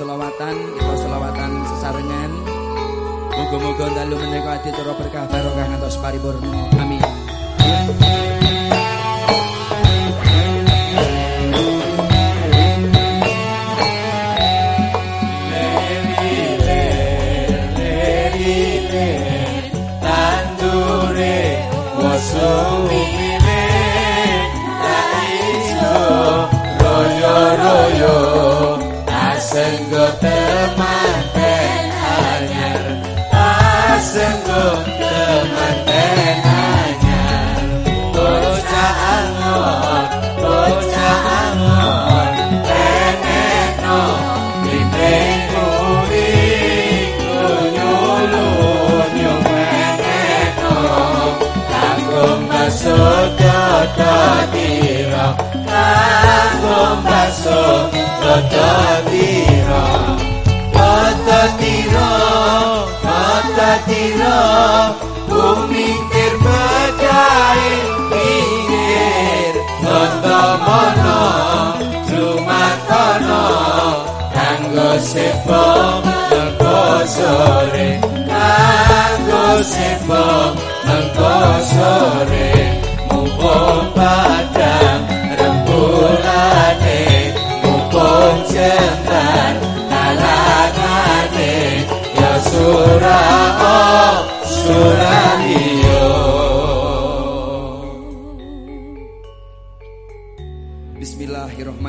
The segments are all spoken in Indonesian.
selawatan, kita selawatan sesarengan. Moga-moga dalu menika adicara berkah barokah ngantos paripurna. Amin. το δίνω Κάγω βασό το το δίνω Το το δίνω, το το δίνω Που μη τερμάται πίνερ Το το μόνο του μαθώνω Κάγω σε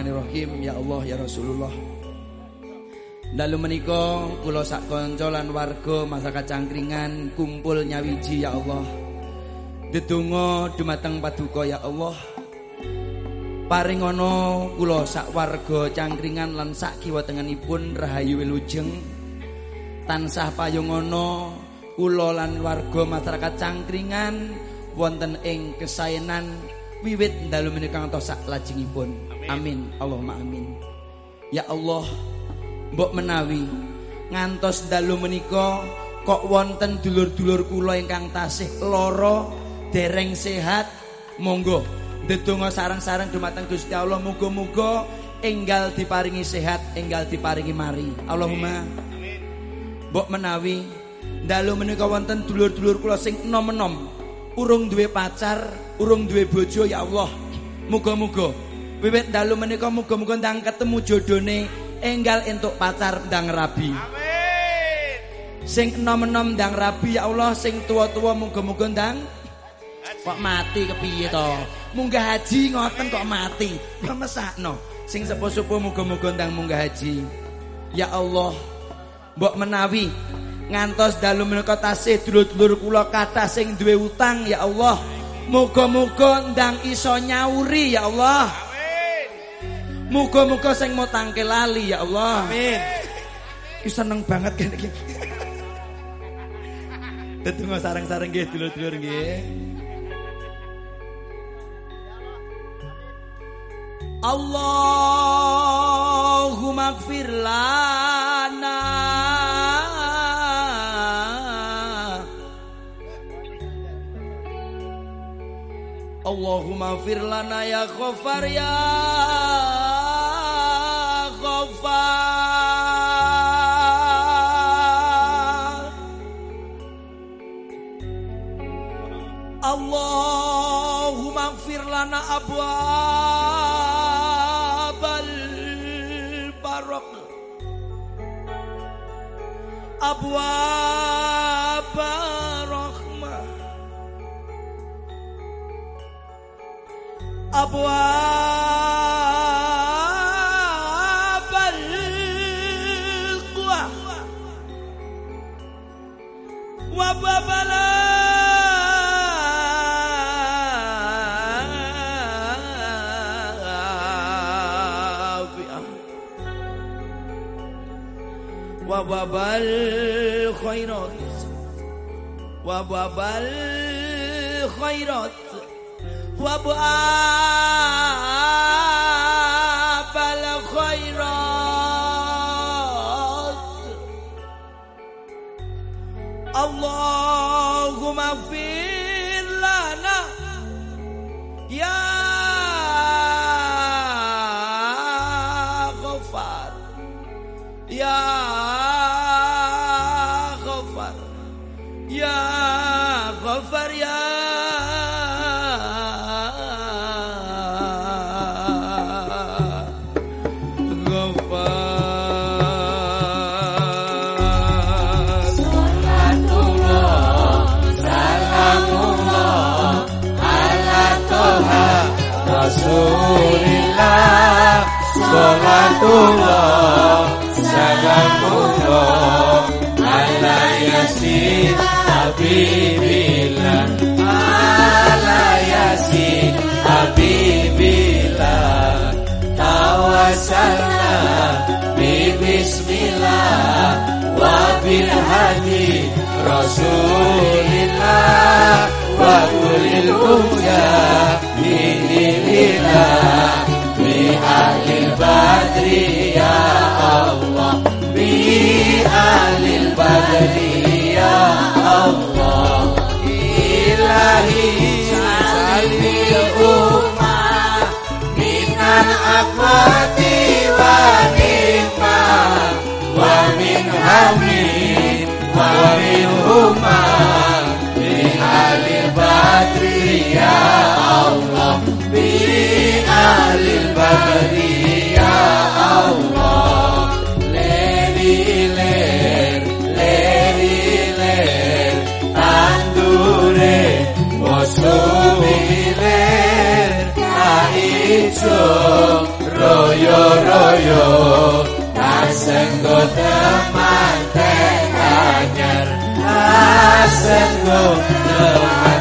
Bismillahirrahmanirrahim. Ya Allah ya Rasulullah. Dalu menika kula sak kanca lan warga masyarakat Cangkringan kumpul nyawiji ya Allah. Dedonga dumateng paduka ya Allah. Paringono kula sak warga Cangkringan lan sak kiwa tengenipun rahayu wilujeng. Tansah payungono kula lan warga masyarakat Cangkringan wonten ing kesaenan wiwit dalu menika ngantos sak lajengipun. Amin. Allahumma amin. Ya Allah, mbok menawi ngantos dalu menika kok wonten dulur-dulur kula ingkang tasih lara dereng sehat, monggo ndedonga sareng-sareng dumateng Gusti Allah muga-muga enggal diparingi sehat, enggal diparingi mari. Allahumma. Mbok menawi dalu menika wonten dulur-dulur kula sing enom-enom urung duwe pacar, urung duwe bojo ya Allah. Muga-muga wiwit dalu menika muga-muga ndang ketemu jodone enggal entuk pacar ndang rabi. Amin. Sing enom-enom ndang rabi ya Allah, sing tua-tua muga-muga ndang kok mati kepiye to? Munggah haji ngoten kok mati. Kok mesakno. Sing sepuh-sepuh muga-muga ndang munggah haji. Ya Allah, mbok menawi ngantos dalu menika tasih dulur-dulur kula kathah sing duwe utang ya Allah. Muga-muga ndang iso nyauri ya Allah. Muga-muga sing mutangke lali ya Allah. Amin. Ki seneng banget kene iki. Tetunggu sareng-sareng nggih dulur-dulur nggih. Allahumma gfir lana Allahumma fir lana ya ghaffar ya lupa. Allahumma gfir lana abwabal barok abwab rahmah. Abwab وأبواب الخيرات وأبواب الخيرات وابواب Rasulillah Salatullah Salamullah Ala Yasin Habibillah. Ala Yasin Habibillah. Tawasalna Bismillah Wabil hadi Rasulillah Wa kulil Alhamdulillah Bi ahlil Allah Bi ahlil badri ya Allah Ilahi salil ummah akwati wa nikmah Wa min hamin wa min umah royo royo. Tasenggo teman anyar. Tasenggo teman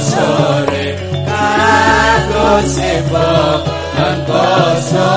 sore kagok sepo lan kosong